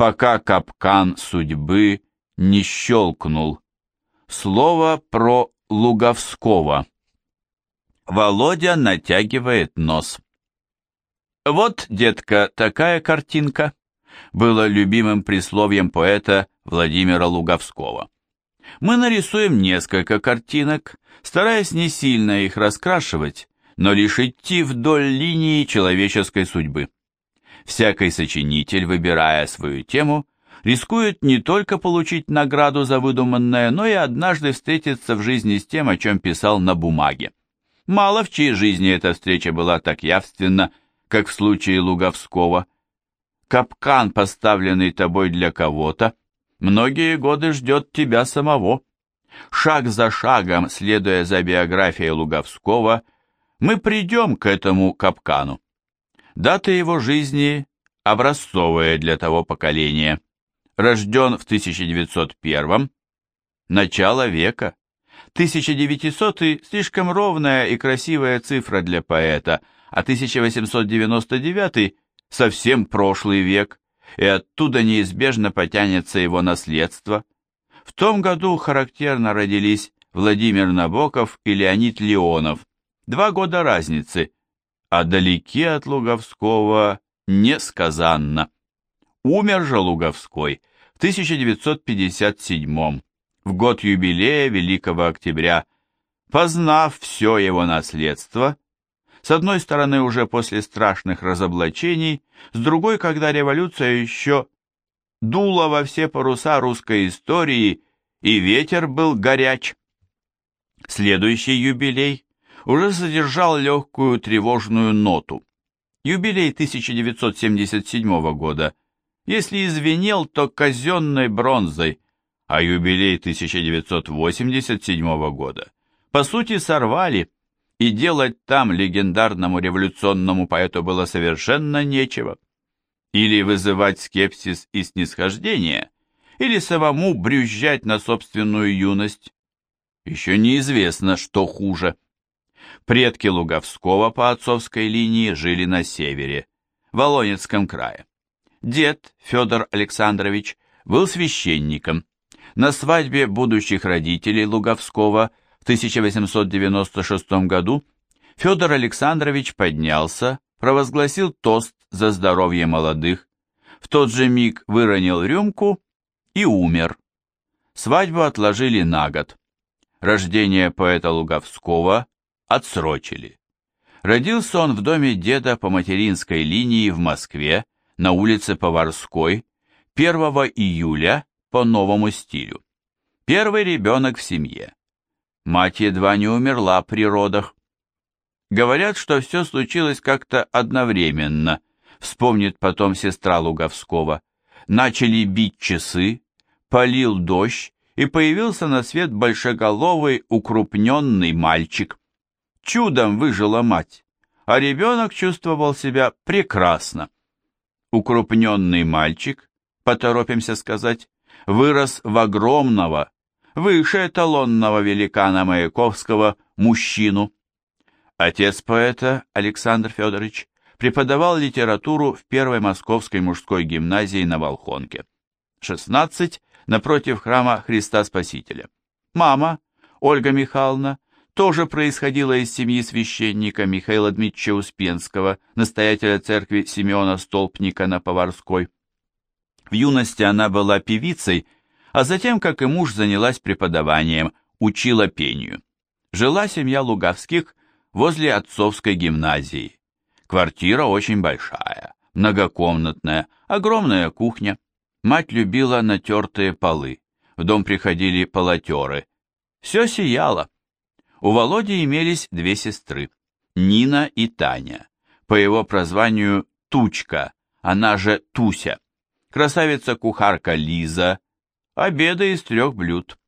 пока капкан судьбы не щелкнул. Слово про Луговского. Володя натягивает нос. «Вот, детка, такая картинка», было любимым присловием поэта Владимира Луговского. Мы нарисуем несколько картинок, стараясь не сильно их раскрашивать, но лишь идти вдоль линии человеческой судьбы. Всякий сочинитель, выбирая свою тему, рискует не только получить награду за выдуманное, но и однажды встретиться в жизни с тем, о чем писал на бумаге. Мало в чьей жизни эта встреча была так явственна, как в случае Луговского. Капкан, поставленный тобой для кого-то, многие годы ждет тебя самого. Шаг за шагом, следуя за биографией Луговского, мы придем к этому капкану. Дата его жизни образцовая для того поколения. Рожден в 1901 начало века. 1900 слишком ровная и красивая цифра для поэта, а 1899 совсем прошлый век, и оттуда неизбежно потянется его наследство. В том году характерно родились Владимир Набоков и Леонид Леонов, два года разницы, а далеки от Луговского несказанно. Умер же Луговской в 1957 в год юбилея Великого Октября, познав все его наследство, с одной стороны уже после страшных разоблачений, с другой, когда революция еще дула во все паруса русской истории, и ветер был горяч. Следующий юбилей уже содержал легкую тревожную ноту. Юбилей 1977 года, если извинел, то казенной бронзой, а юбилей 1987 года по сути сорвали, и делать там легендарному революционному поэту было совершенно нечего. Или вызывать скепсис и снисхождение, или самому брюзжать на собственную юность. Еще неизвестно, что хуже. Предки Луговского по отцовской линии жили на севере, в Волонецком крае. Дед Федор Александрович был священником. На свадьбе будущих родителей Луговского в 1896 году Федор Александрович поднялся, провозгласил тост за здоровье молодых, в тот же миг выронил рюмку и умер. Свадьбу отложили на год. Рождение поэта Луговского отсрочили. Родился он в доме деда по материнской линии в Москве на улице Поварской 1 июля по новому стилю. Первый ребенок в семье. Мать едва не умерла при родах. Говорят, что все случилось как-то одновременно, вспомнит потом сестра Луговского. Начали бить часы, полил дождь, и появился на свет большеголовый укрупненный мальчик. Чудом выжила мать, а ребенок чувствовал себя прекрасно. Укрупненный мальчик, поторопимся сказать, вырос в огромного, выше эталонного великана Маяковского мужчину. Отец поэта, Александр Федорович, преподавал литературу в первой московской мужской гимназии на Волхонке. 16 напротив храма Христа Спасителя. Мама, Ольга Михайловна, тоже происходила из семьи священника Михаила Дмитриевича Успенского, настоятеля церкви Симеона Столпника на Поварской. В юности она была певицей, а затем, как и муж, занялась преподаванием, учила пению. Жила семья Луговских возле отцовской гимназии. Квартира очень большая, многокомнатная, огромная кухня. Мать любила натертые полы. В дом приходили полотеры. Все сияло. У Володи имелись две сестры, Нина и Таня, по его прозванию Тучка, она же Туся, красавица-кухарка Лиза, обеды из трех блюд,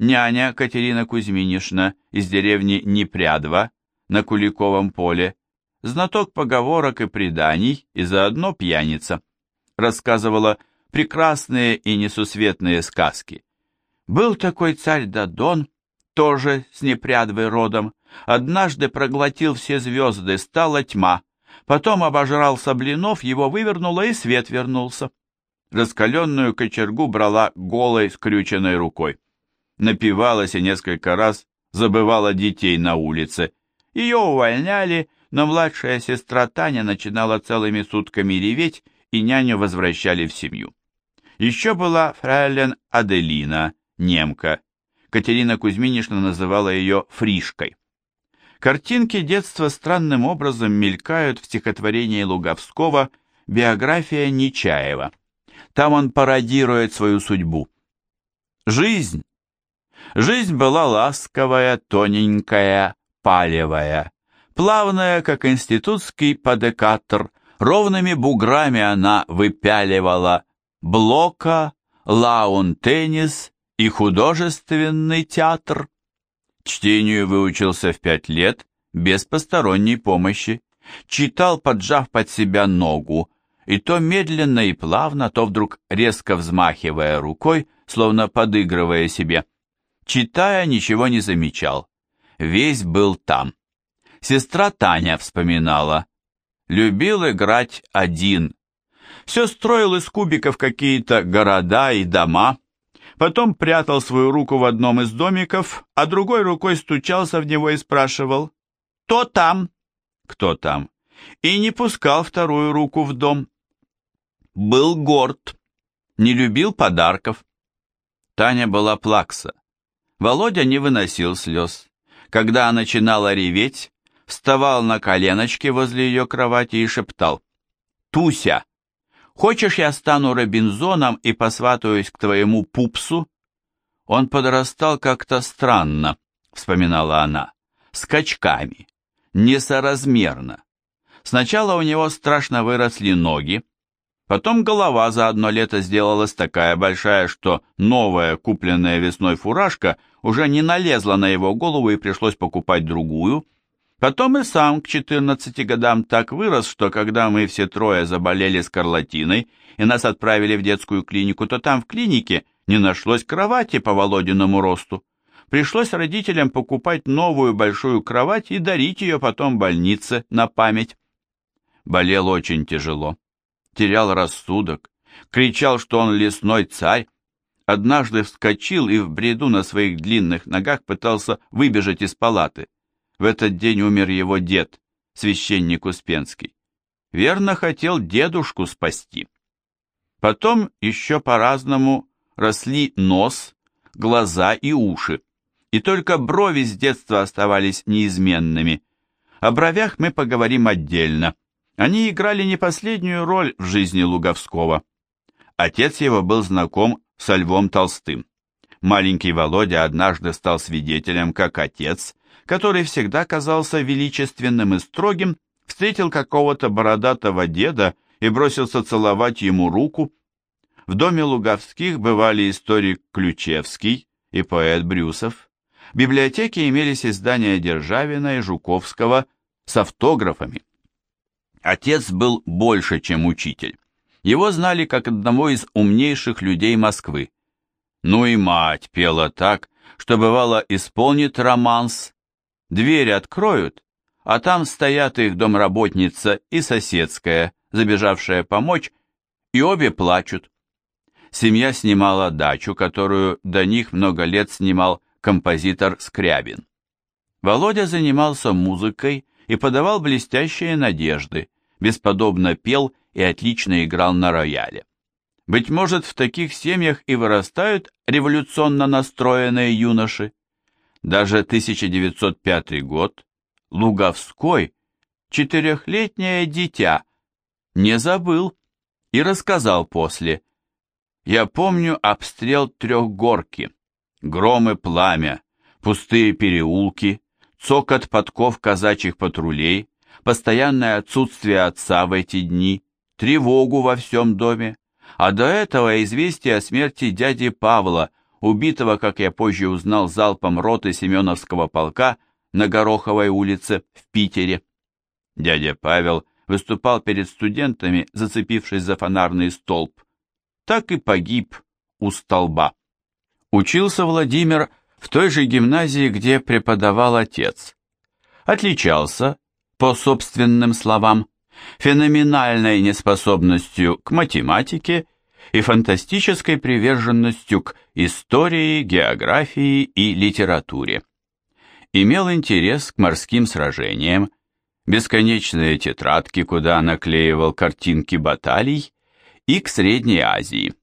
няня Катерина Кузьминишна из деревни Непрядва на Куликовом поле, знаток поговорок и преданий и заодно пьяница, рассказывала прекрасные и несусветные сказки. Был такой царь Дадон, тоже с непрядвой родом, однажды проглотил все звезды, стала тьма, потом обожрался блинов, его вывернуло и свет вернулся. раскаленную кочергу брала голой скрюченной рукой. Напивалась и несколько раз забывала детей на улице. Ее увольняли, но младшая сестра Таня начинала целыми сутками реветь, и няню возвращали в семью. Еще была фрейлен Аделина, немка. Катерина Кузьминишна называла ее Фришкой. Картинки детства странным образом мелькают в стихотворении Луговского «Биография Нечаева». Там он пародирует свою судьбу. Жизнь. Жизнь была ласковая, тоненькая, палевая, плавная, как институтский подекатор, ровными буграми она выпяливала Блока, лаун-теннис и художественный театр. Чтению выучился в пять лет, без посторонней помощи. Читал, поджав под себя ногу, и то медленно и плавно, то вдруг резко взмахивая рукой, словно подыгрывая себе. Читая, ничего не замечал. Весь был там. Сестра Таня вспоминала. Любил играть один, все строил из кубиков какие-то города и дома, потом прятал свою руку в одном из домиков, а другой рукой стучался в него и спрашивал «Кто там?» «Кто там?» и не пускал вторую руку в дом. Был горд, не любил подарков. Таня была плакса. Володя не выносил слез. Когда начинала реветь, вставал на коленочки возле ее кровати и шептал «Туся, Хочешь, я стану Робинзоном и посватаюсь к твоему пупсу? Он подрастал как-то странно, вспоминала она, скачками, несоразмерно. Сначала у него страшно выросли ноги, потом голова за одно лето сделалась такая большая, что новая, купленная весной фуражка уже не налезла на его голову и пришлось покупать другую – Потом и сам к 14 годам так вырос, что когда мы все трое заболели скарлатиной и нас отправили в детскую клинику, то там в клинике не нашлось кровати по Володиному росту. Пришлось родителям покупать новую большую кровать и дарить ее потом больнице на память. Болел очень тяжело, терял рассудок, кричал, что он лесной царь, однажды вскочил и в бреду на своих длинных ногах пытался выбежать из палаты. В этот день умер его дед, священник Успенский. Верно хотел дедушку спасти. Потом еще по-разному росли нос, глаза и уши, и только брови с детства оставались неизменными. О бровях мы поговорим отдельно. Они играли не последнюю роль в жизни Луговского. Отец его был знаком со Львом Толстым. Маленький Володя однажды стал свидетелем, как отец который всегда казался величественным и строгим, встретил какого-то бородатого деда и бросился целовать ему руку. В доме Луговских бывали историк Ключевский и поэт Брюсов. В библиотеке имелись издания Державина и Жуковского с автографами. Отец был больше, чем учитель. Его знали как одного из умнейших людей Москвы. Ну и мать пела так, что бывало исполнит романс, Дверь откроют, а там стоят их домработница и соседская, забежавшая помочь, и обе плачут. Семья снимала дачу, которую до них много лет снимал композитор Скрябин. Володя занимался музыкой и подавал блестящие надежды, бесподобно пел и отлично играл на рояле. Быть может, в таких семьях и вырастают революционно настроенные юноши. Даже 1905 год Луговской, четырехлетнее дитя, не забыл и рассказал после. Я помню обстрел Трехгорки, гром и пламя, пустые переулки, цокот подков казачьих патрулей, постоянное отсутствие отца в эти дни, тревогу во всем доме, а до этого известие о смерти дяди Павла, убитого, как я позже узнал, залпом роты Семеновского полка на Гороховой улице в Питере. Дядя Павел выступал перед студентами, зацепившись за фонарный столб. Так и погиб у столба. Учился Владимир в той же гимназии, где преподавал отец. Отличался, по собственным словам, феноменальной неспособностью к математике и фантастической приверженностью к истории, географии и литературе. Имел интерес к морским сражениям, бесконечные тетрадки, куда наклеивал картинки баталий, и к Средней Азии.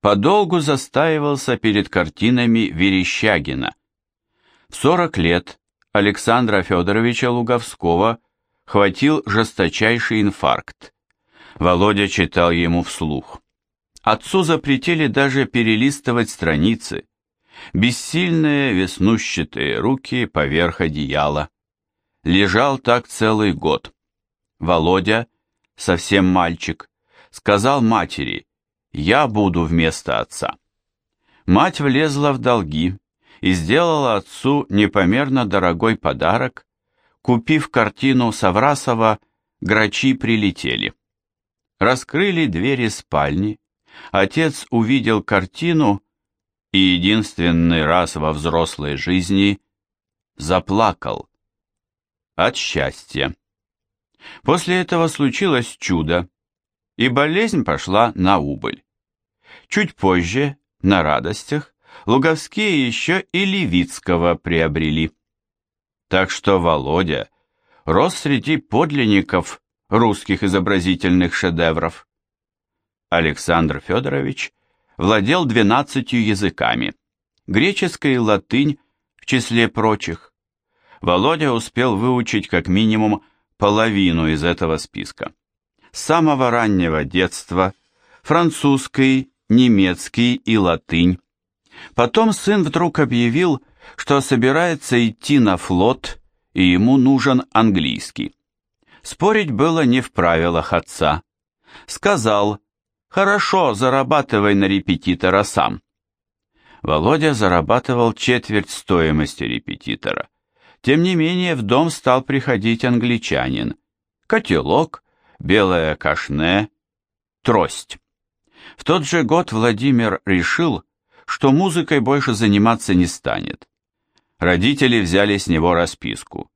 Подолгу застаивался перед картинами Верещагина. В 40 лет Александра Федоровича Луговского хватил жесточайший инфаркт. Володя читал ему вслух. Отцу запретили даже перелистывать страницы. Бессильные веснущатые руки поверх одеяла. Лежал так целый год. Володя, совсем мальчик, сказал матери, «Я буду вместо отца». Мать влезла в долги и сделала отцу непомерно дорогой подарок, купив картину Саврасова «Грачи прилетели». Раскрыли двери спальни, отец увидел картину и единственный раз во взрослой жизни заплакал от счастья. После этого случилось чудо, и болезнь пошла на убыль. Чуть позже, на радостях, Луговские еще и Левицкого приобрели. Так что Володя рос среди подлинников русских изобразительных шедевров. Александр Федорович владел двенадцатью языками, греческой и латынь в числе прочих. Володя успел выучить как минимум половину из этого списка. С самого раннего детства французский, немецкий и латынь. Потом сын вдруг объявил, что собирается идти на флот, и ему нужен английский. Спорить было не в правилах отца. Сказал, Хорошо, зарабатывай на репетитора сам. Володя зарабатывал четверть стоимости репетитора. Тем не менее, в дом стал приходить англичанин. Котелок, белое кашне, трость. В тот же год Владимир решил, что музыкой больше заниматься не станет. Родители взяли с него расписку.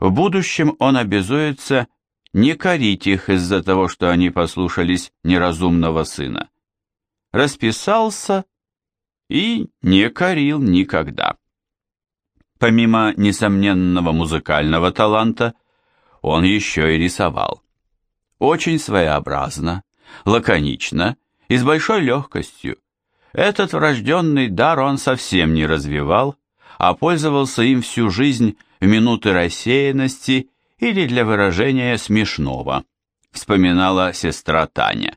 В будущем он обязуется не корить их из-за того, что они послушались неразумного сына. Расписался и не корил никогда. Помимо несомненного музыкального таланта, он еще и рисовал. Очень своеобразно, лаконично и с большой легкостью. Этот врожденный дар он совсем не развивал, а пользовался им всю жизнь в минуты рассеянности или для выражения смешного, вспоминала сестра Таня.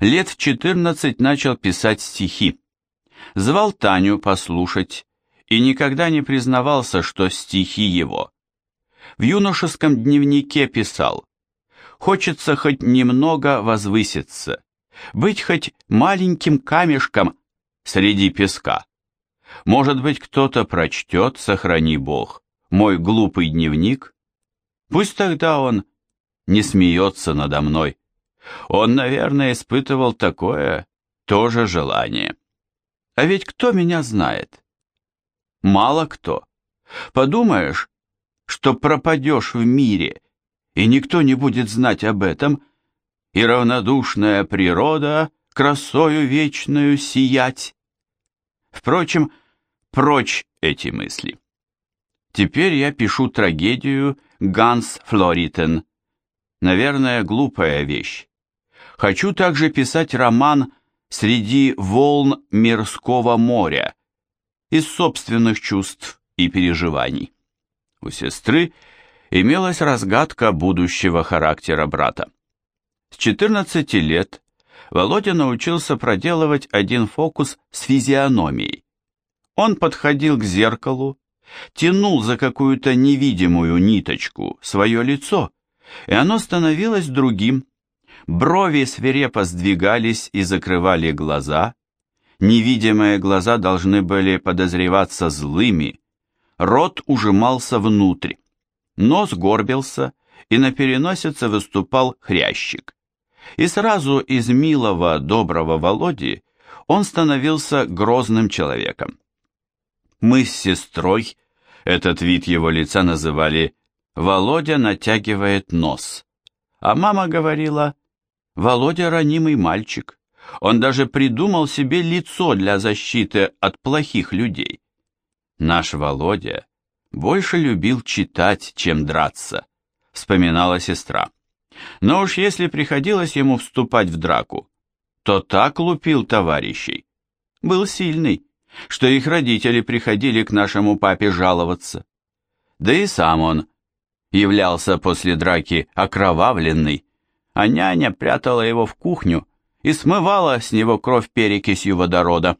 Лет в 14 начал писать стихи. Звал Таню послушать и никогда не признавался, что стихи его. В юношеском дневнике писал «Хочется хоть немного возвыситься, быть хоть маленьким камешком среди песка. Может быть, кто-то прочтет, сохрани Бог, мой глупый дневник, Пусть тогда он не смеется надо мной. Он, наверное, испытывал такое тоже желание. А ведь кто меня знает? Мало кто. Подумаешь, что пропадешь в мире, и никто не будет знать об этом, и равнодушная природа красою вечную сиять. Впрочем, прочь эти мысли. Теперь я пишу трагедию Ганс Флоритен. Наверное, глупая вещь. Хочу также писать роман «Среди волн мирского моря» из собственных чувств и переживаний. У сестры имелась разгадка будущего характера брата. С 14 лет Володя научился проделывать один фокус с физиономией. Он подходил к зеркалу, тянул за какую-то невидимую ниточку свое лицо, и оно становилось другим. Брови свирепо сдвигались и закрывали глаза. Невидимые глаза должны были подозреваться злыми. Рот ужимался внутрь. Нос горбился, и на переносице выступал хрящик. И сразу из милого, доброго Володи он становился грозным человеком. Мы с сестрой этот вид его лица называли «Володя натягивает нос», а мама говорила «Володя ранимый мальчик, Он даже придумал себе лицо для защиты от плохих людей. Наш Володя больше любил читать, чем драться, вспоминала сестра. Но уж если приходилось ему вступать в драку, то так лупил товарищей. Был сильный, что их родители приходили к нашему папе жаловаться. Да и сам он являлся после драки окровавленный, а няня прятала его в кухню и смывала с него кровь перекисью водорода.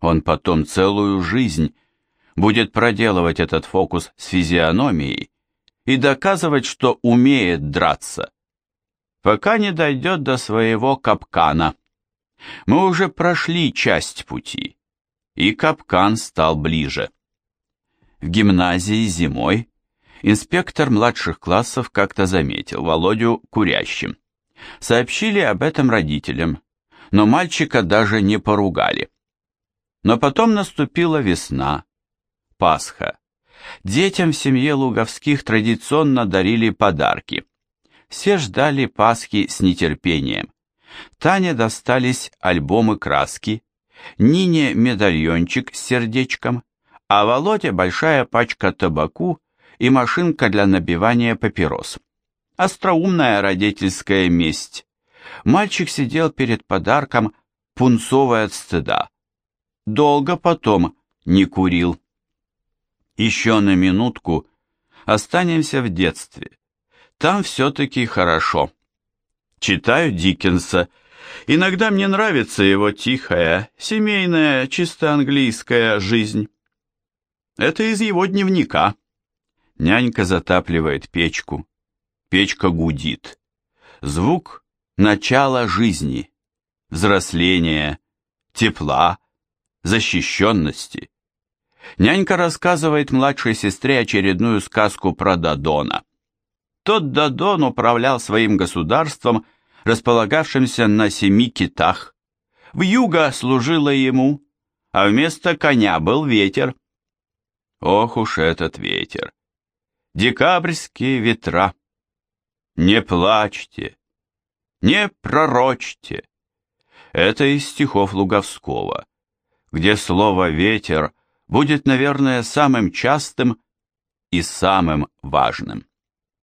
Он потом целую жизнь будет проделывать этот фокус с физиономией и доказывать, что умеет драться, пока не дойдет до своего капкана. Мы уже прошли часть пути, и капкан стал ближе. В гимназии зимой инспектор младших классов как-то заметил Володю курящим. Сообщили об этом родителям, но мальчика даже не поругали. Но потом наступила весна, Пасха. Детям в семье Луговских традиционно дарили подарки. Все ждали Пасхи с нетерпением. Тане достались альбомы краски, Нине медальончик с сердечком, а Володе большая пачка табаку и машинка для набивания папирос. Остроумная родительская месть. Мальчик сидел перед подарком, пунцовый от стыда. Долго потом не курил. Еще на минутку останемся в детстве. Там все-таки хорошо. Читаю Диккенса. Иногда мне нравится его тихая, семейная, чисто английская жизнь. Это из его дневника. Нянька затапливает печку. Печка гудит. Звук начала жизни, взросления, тепла, защищенности. Нянька рассказывает младшей сестре очередную сказку про Дадона. Тот Дадон управлял своим государством, располагавшимся на семи китах. В юго служила ему, а вместо коня был ветер. Ох уж этот ветер! Декабрьские ветра! Не плачьте, не пророчьте. Это из стихов Луговского, где слово «ветер» будет, наверное, самым частым и самым важным.